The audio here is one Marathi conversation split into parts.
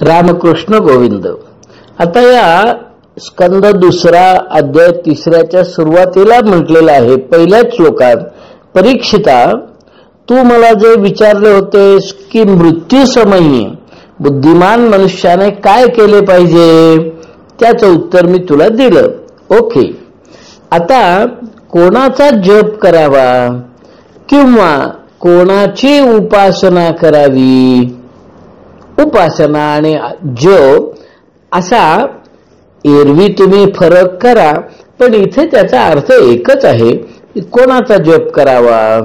रामकृष्ण गोविंद. आता या स्कंद दुसरा अध्याय तिसऱ्याच्या सुरुवातीला म्हटलेला आहे पहिल्याच श्लोकात परीक्षिता तू मला जे विचारले होतेस की मृत्यू समयी बुद्धिमान मनुष्याने काय केले पाहिजे? त्याचं उत्तर मी तुला दिलं. ओके. आता कोणाचा जप करावा किंवा कोणाची उपासना करावी? उपासना आणि जप असा एरवी तुम्ही फरक करा पण इथे त्याचा अर्थ एकच आहे कोणाचा जप करावा?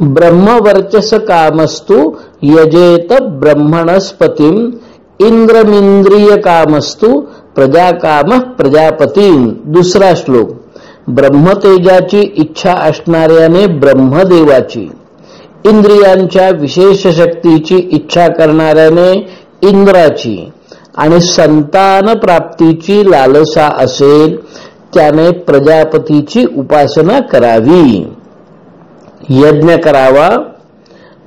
ब्रह्मवर्चस कामस्तु यजेत ब्रह्मणस्पती इंद्रमिंद्रिय कामस्तु प्रजाकाम प्रजापती दुसरा श्लोक ब्रह्मतेजाची इच्छा असणाऱ्याने ब्रह्मदेवाची. इंद्रियांच्या विशेष शक्तीची इच्छा करणाऱ्याने इंद्राची आणि संतान प्राप्तीची लालसा असेल त्याने प्रजापतीची उपासना करावी. यज्ञ करावा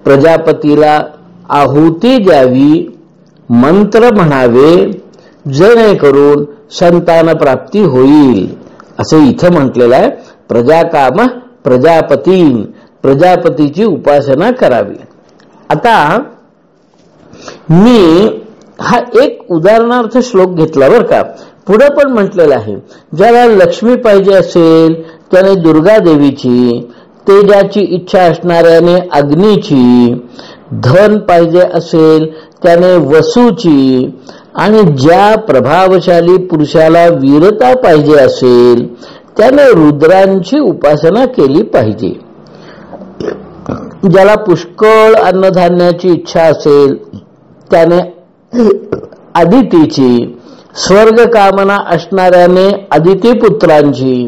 प्रजापतीला आहुती द्यावी मंत्र म्हणावे जेणेकरून संतान प्राप्ती होईल. असे इथं म्हटलेलं आहे. प्रजाकाम प्रजापती. प्रजापतीची उपासना करावी. आता मी हा एक उदाहरणार्थ श्लोक घेतला बरं का. पुढे पण म्हटलेलं आहे. ज्याला लक्ष्मी पाहिजे असेल त्याने दुर्गा देवीची तेजाची इच्छा असणाऱ्याने अग्नीची धन पाहिजे असेल त्याने वसूची आणि ज्या प्रभावशाली पुरुषाला वीरता पाहिजे असेल त्याने रुद्रांची उपासना केली पाहिजे. ज्याला पुष्कळ अन्नधान्याची इच्छा असेल त्याने आदितीची स्वर्ग कामना असणाऱ्याने अदिती पुत्रांची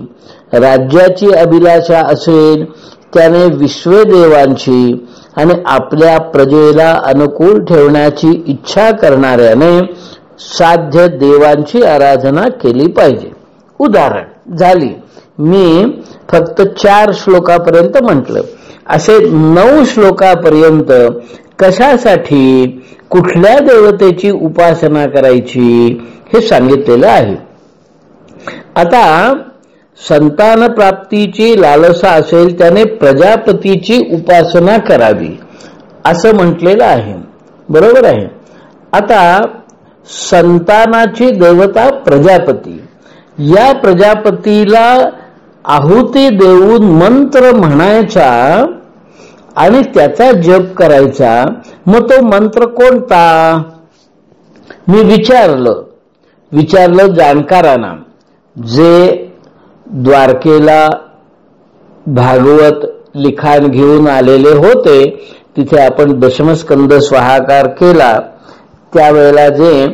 राज्याची अभिलाषा असेल त्याने विश्वदेवांची आणि आपल्या प्रजेला अनुकूल ठेवण्याची इच्छा करणाऱ्याने साध्य देवांची आराधना केली पाहिजे. उदाहरण झाली. मी फक्त चार श्लोकापर्यंत म्हटलं. असे नऊ श्लोकापर्यंत कशासाठी कुठल्या देवतेची उपासना करायची हे सांगितलेलं आहे. आता संतान प्राप्तीची लालसा असेल त्याने प्रजापतीची उपासना करावी असं म्हटलेलं आहे. बरोबर आहे? आता संतानाची देवता प्रजापती. या प्रजापतीला आहुती देऊन मंत्र म्हणायचा आणि त्याचा जप करायचा मग तो मंत्र कोणता? मी विचारलं. विचारलं जाणकारांना जे द्वारकेला भागवत लिखाण घेऊन आलेले होते तिथे आपण दशमस्कंद स्वाहाकार केला. त्यावेळेला जे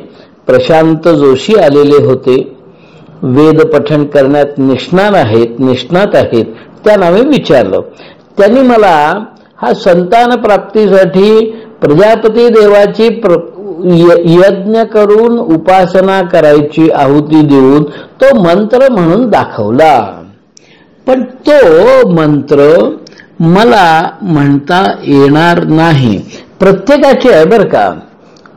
प्रशांत जोशी आलेले होते वेद पठण करण्यात निष्णात आहेत निष्णात आहेत. त्यांना मी विचारलं. त्यांनी मला हा संतान प्राप्तीसाठी प्रजापती देवाची यज्ञ करून उपासना करायची आहुती देऊन तो मंत्र म्हणून दाखवला. पण तो मंत्र मला म्हणता येणार नाही. प्रत्येकाची आहे बर का?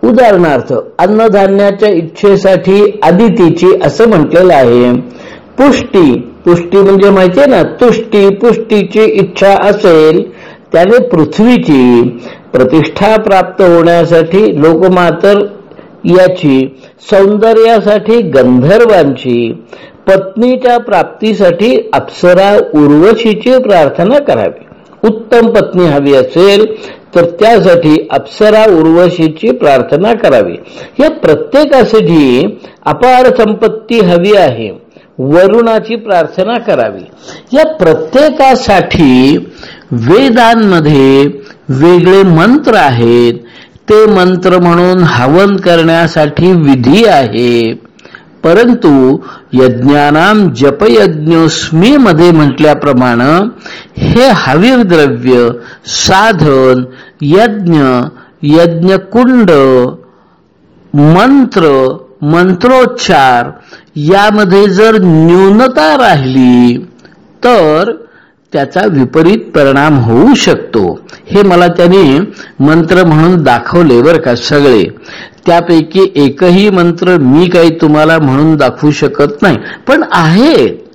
उदाहरणार्थ अन्नधान्याच्या इच्छेसाठी आदितीची असं म्हटलेलं आहे. पुष्टी पुष्टी म्हणजे माहितीये ना तुष्टी पुष्टीची इच्छा असेल त्याने पृथ्वीची प्रतिष्ठा प्राप्त होण्यासाठी लोकमातर याची सौंदर्यासाठी गंधर्वांची पत्नीच्या प्राप्तीसाठी अप्सरा उर्वशीची प्रार्थना करावी. उत्तम पत्नी हवी असेल तर त्यासाठी अप्सरा उर्वशीची प्रार्थना करावी. या प्रत्येकासाठी अपार संपत्ती हवी आहे. वरुणाची प्रार्थना करावी. या प्रत्येकासाठी वेदांमध्ये वेगळे मंत्र आहेत. ते मंत्र म्हणून हवन करण्यासाठी विधी आहे परंतु यज्ञानाम जपयज्ञोस्मी मध्ये म्हटल्याप्रमाणे हे हवीर द्रव्य साधन यज्ञ यज्ञकुंड मंत्र मंत्रोच्चार यामध्ये जर न्यूनता राहिली तर त्याचा विपरीत परिणाम होऊ शकतो. हे मला त्याने मंत्र म्हणून दाखवले बर का सगळे. त्यापैकी एकही मंत्र मी काही तुम्हाला म्हणून दाखवू शकत नाही. पण आहे.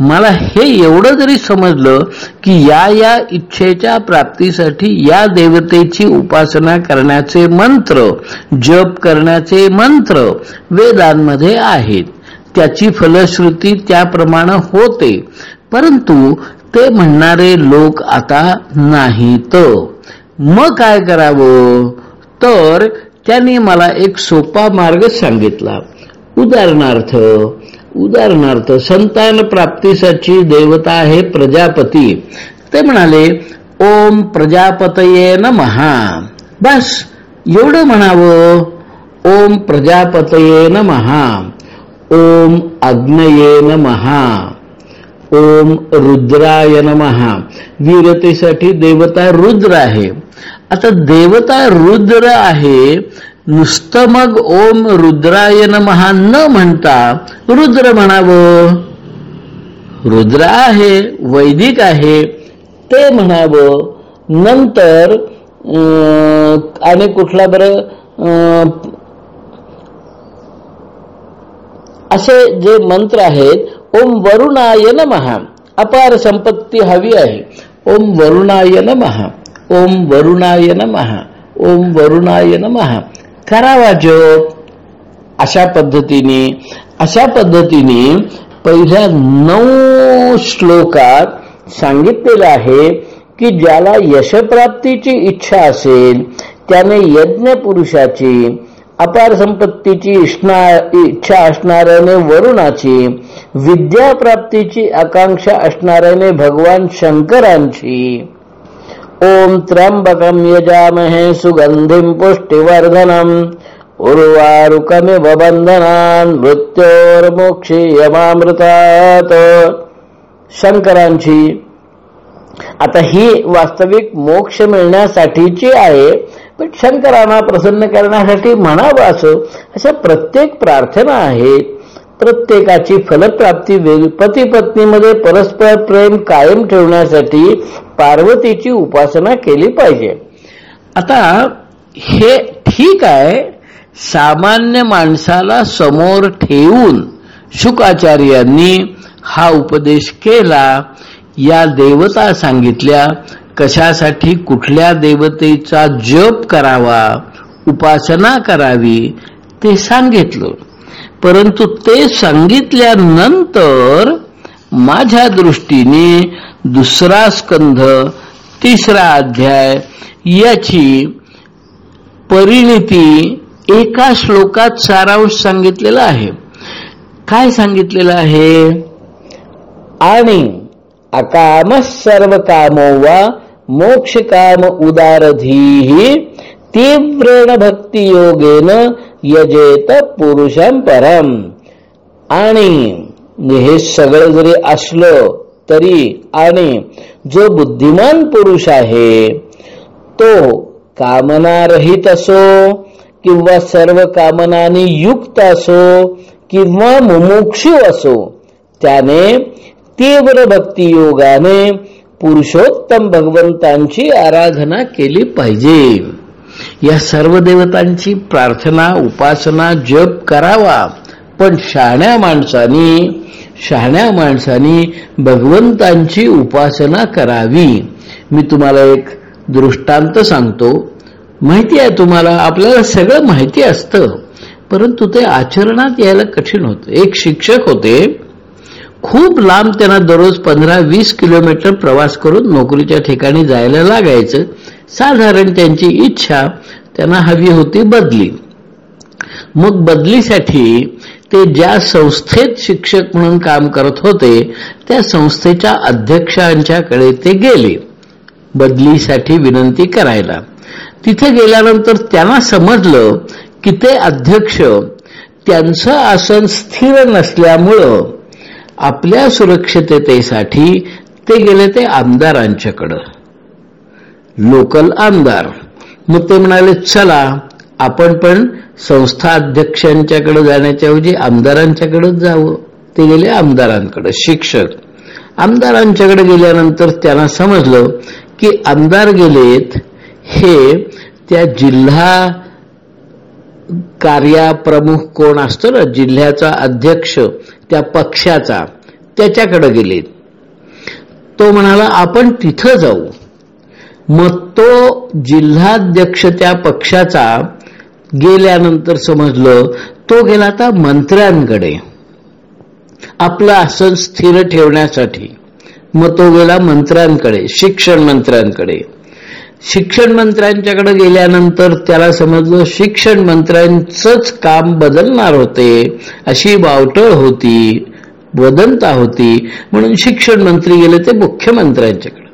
मला हे एवढं जरी समजलं की या या इच्छेच्या प्राप्तीसाठी या देवतेची उपासना करण्याचे मंत्र जप करण्याचे मंत्र वेदांमध्ये आहेत. त्याची फलश्रुती त्याप्रमाणे होते. परंतु ते म्हणणारे लोक आता नाहीत. मग काय करावं? तर त्यांनी मला एक सोपा मार्ग सांगितला. उदाहरणार्थ उदाहरणार्थ संतान प्राप्तीसाठी देवता आहे प्रजापती. ते म्हणाले ओम प्रजापतये न महा बस एवढं म्हणावं. ओम प्रजापतये महा ओम अग्नये महा ओम रुद्राय न महा वीरतेसाठी देवता रुद्र आहे. आता देवता रुद्र आहे नुसतं मग ओम रुद्राय महा न म्हणता रुद्र म्हणावं. रुद्र आहे वैदिक आहे ते म्हणावं. नंतर आणि कुठला बरं असे जे मंत्र आहेत ओम वरुणाय महा अपार संपत्ती हवी आहे. ओम वरुणाय महा ओम वरुणाय महा ओम वरुणाय महा करावा जप अशा पद्धतीने अशा पद्धतीने पहिल्या नऊ श्लोकात सांगितलेलं आहे की ज्याला यशप्राप्तीची इच्छा असेल त्याने यज्ञ पुरुषाची अपार संपत्तीची इच्छा असणाऱ्याने वरुणाची विद्याप्राप्तीची आकांक्षा असणाऱ्याने भगवान शंकरांची. ओम त्र्यंबकम यजामहे सुगंधिम पुष्टिवर्धनम। उर्वारुकमिव बंधनान मृत्योर्मोक्षी यमामृतात शंकरांची आता ही वास्तविक मोक्ष मिळण्यासाठीची आहे पण शंकरांना प्रसन्न करण्यासाठी म्हणावं असं अशा प्रत्येक प्रार्थना आहेत. प्रत्येकाची फलप्राप्ती पती पत्नीमध्ये परस्पर प्रेम कायम ठेवण्यासाठी पार्वतीची उपासना केली पाहिजे. आता हे ठीक आहे सामान्य माणसाला समोर ठेवून शुकाचार्यांनी हा उपदेश केला या देवता सांगितल्या कशासाठी कुठल्या देवतेचा जप करावा उपासना करावी ते सांगितलं. परंतु ते सांगितल्यानंतर माझ्या दृष्टीने दुसरा स्कंध तिसरा अध्याय याची परिणिती एका श्लोकात सारांश सांगितलेला आहे. काय सांगितलेलं आहे? आणि अकाम सर्व कामो वा मोक्ष काम उदारधीही तीव्रण भक्ती योगेन यजेत पुरुषम परम. आणि हे सगळं जरी असलं तरी आणि जो बुद्धिमान पुरुष आहे तो कामनारहित असो किंवा सर्व कामनानी युक्त असो किंवा मुमुक्षु असो त्याने तीव्र भक्ती योगाने पुरुषोत्तम भगवंतांची आराधना केली पाहिजे. या सर्व देवतांची प्रार्थना उपासना जप करावा. पण शहाण्या माणसानी शहाण्या माणसानी भगवंतांची उपासना करावी. मी तुम्हाला एक दृष्टांत सांगतो. माहिती आहे तुम्हाला आपल्याला सगळं माहिती असतं. परंतु ते आचरणात यायला कठीण होतं. एक शिक्षक होते खूप लांब त्यांना दररोज पंधरा वीस किलोमीटर प्रवास करून नोकरीच्या ठिकाणी जायला लागायचं. साधारण त्यांची इच्छा त्यांना हवी होती बदली. मग बदलीसाठी ते ज्या संस्थेत शिक्षक म्हणून काम करत होते त्या संस्थेच्या अध्यक्षांच्याकडे ते गेले बदलीसाठी विनंती करायला. तिथे गेल्यानंतर त्यांना समजलं की ते अध्यक्ष त्यांचं आसन स्थिर नसल्यामुळं आपल्या सुरक्षिततेसाठी ते गेले ते आमदारांच्याकडं. लोकल आमदार. मग ते म्हणाले चला आपण पण संस्था अध्यक्षांच्याकडे जाण्याच्या ऐवजी जावं. ते गेले आमदारांकडे शिक्षक. आमदारांच्याकडे गेल्यानंतर त्यांना समजलं की आमदार गेलेत हे त्या जिल्हा कार्याप्रमुख कोण असतो ना? जिल्ह्याचा अध्यक्ष त्या पक्षाचा. त्याच्याकडे गेले. तो म्हणाला आपण तिथं जाऊ. मग तो जिल्हाध्यक्ष त्या पक्षाचा गेल्यानंतर समजलं तो गेला आता मंत्र्यांकडे. आपलं आसन स्थिर ठेवण्यासाठी. मग तो गेला मंत्र्यांकडे शिक्षण मंत्र्यांकडे. शिक्षण मंत्र्यांच्याकडे गेल्यानंतर त्याला समजलं शिक्षण मंत्र्यांचंच काम बदलणार होते. अशी वावटळ होती वदंता होती. म्हणून शिक्षण मंत्री गेले ते मुख्यमंत्र्यांच्याकडे.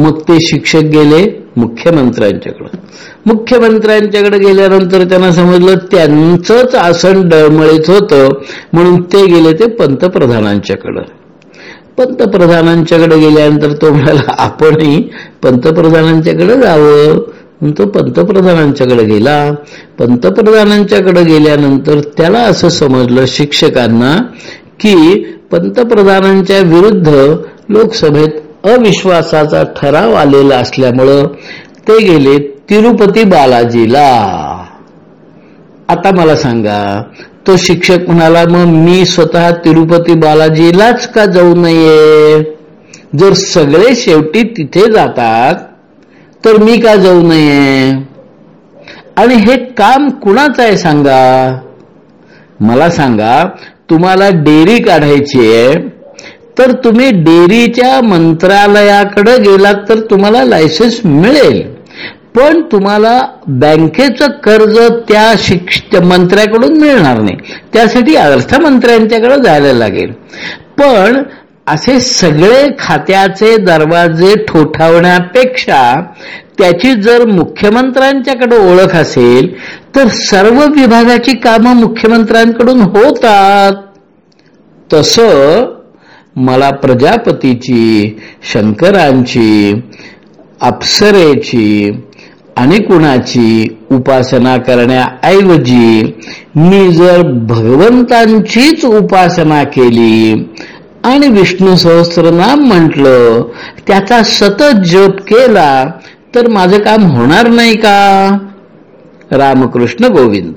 मग ते शिक्षक गेले मुख्यमंत्र्यांच्याकडे मुख्यमंत्र्यांच्याकडे गेल्यानंतर त्यांना समजलं त्यांचंच आसन डळमळीत होतं. म्हणून ते गेले ते पंतप्रधानांच्याकडं. पंतप्रधानांच्याकडे गेल्यानंतर तो म्हणाला आपणही पंतप्रधानांच्याकडे जावं. तो पंतप्रधानांच्याकडे गेला. पंतप्रधानांच्याकडे गेल्यानंतर त्याला असं समजलं शिक्षकांना की पंतप्रधानांच्या विरुद्ध लोकसभेत अविश्वासाचा ठराव आलेला असल्यामुळं ते गेले तिरुपती बालाजीला. आता मला सांगा तो शिक्षक म्हणाला मग मी स्वतः तिरुपती बालाजीलाच का जाऊ नये? जर सगळे शेवटी तिथे जातात तर मी का जाऊ नये? आणि हे काम कुणाचं आहे सांगा? मला सांगा तुम्हाला डेअरी काढायची आहे. तर तुम्ही डेअरीच्या मंत्रालयाकडे गेलात तर तुम्हाला लायसन्स मिळेल. पण तुम्हाला बँकेचं कर्ज त्या शिक्ष मंत्र्याकडून मिळणार नाही. त्यासाठी अर्थमंत्र्यांच्याकडे जायला लागेल. पण असे सगळे खात्याचे दरवाजे ठोठावण्यापेक्षा त्याची जर मुख्यमंत्र्यांच्याकडे ओळख असेल तर सर्व विभागाची कामं मुख्यमंत्र्यांकडून होतात. तसं मला प्रजापतीची शंकरांची अप्सरेची आणि कुणाची उपासना करण्याऐवजी मी जर भगवंतांचीच उपासना केली आणि विष्णू सहस्त्रनाम म्हटलं त्याचा सतत जप केला तर माझं काम होणार नाही का? रामकृष्ण गोविंद.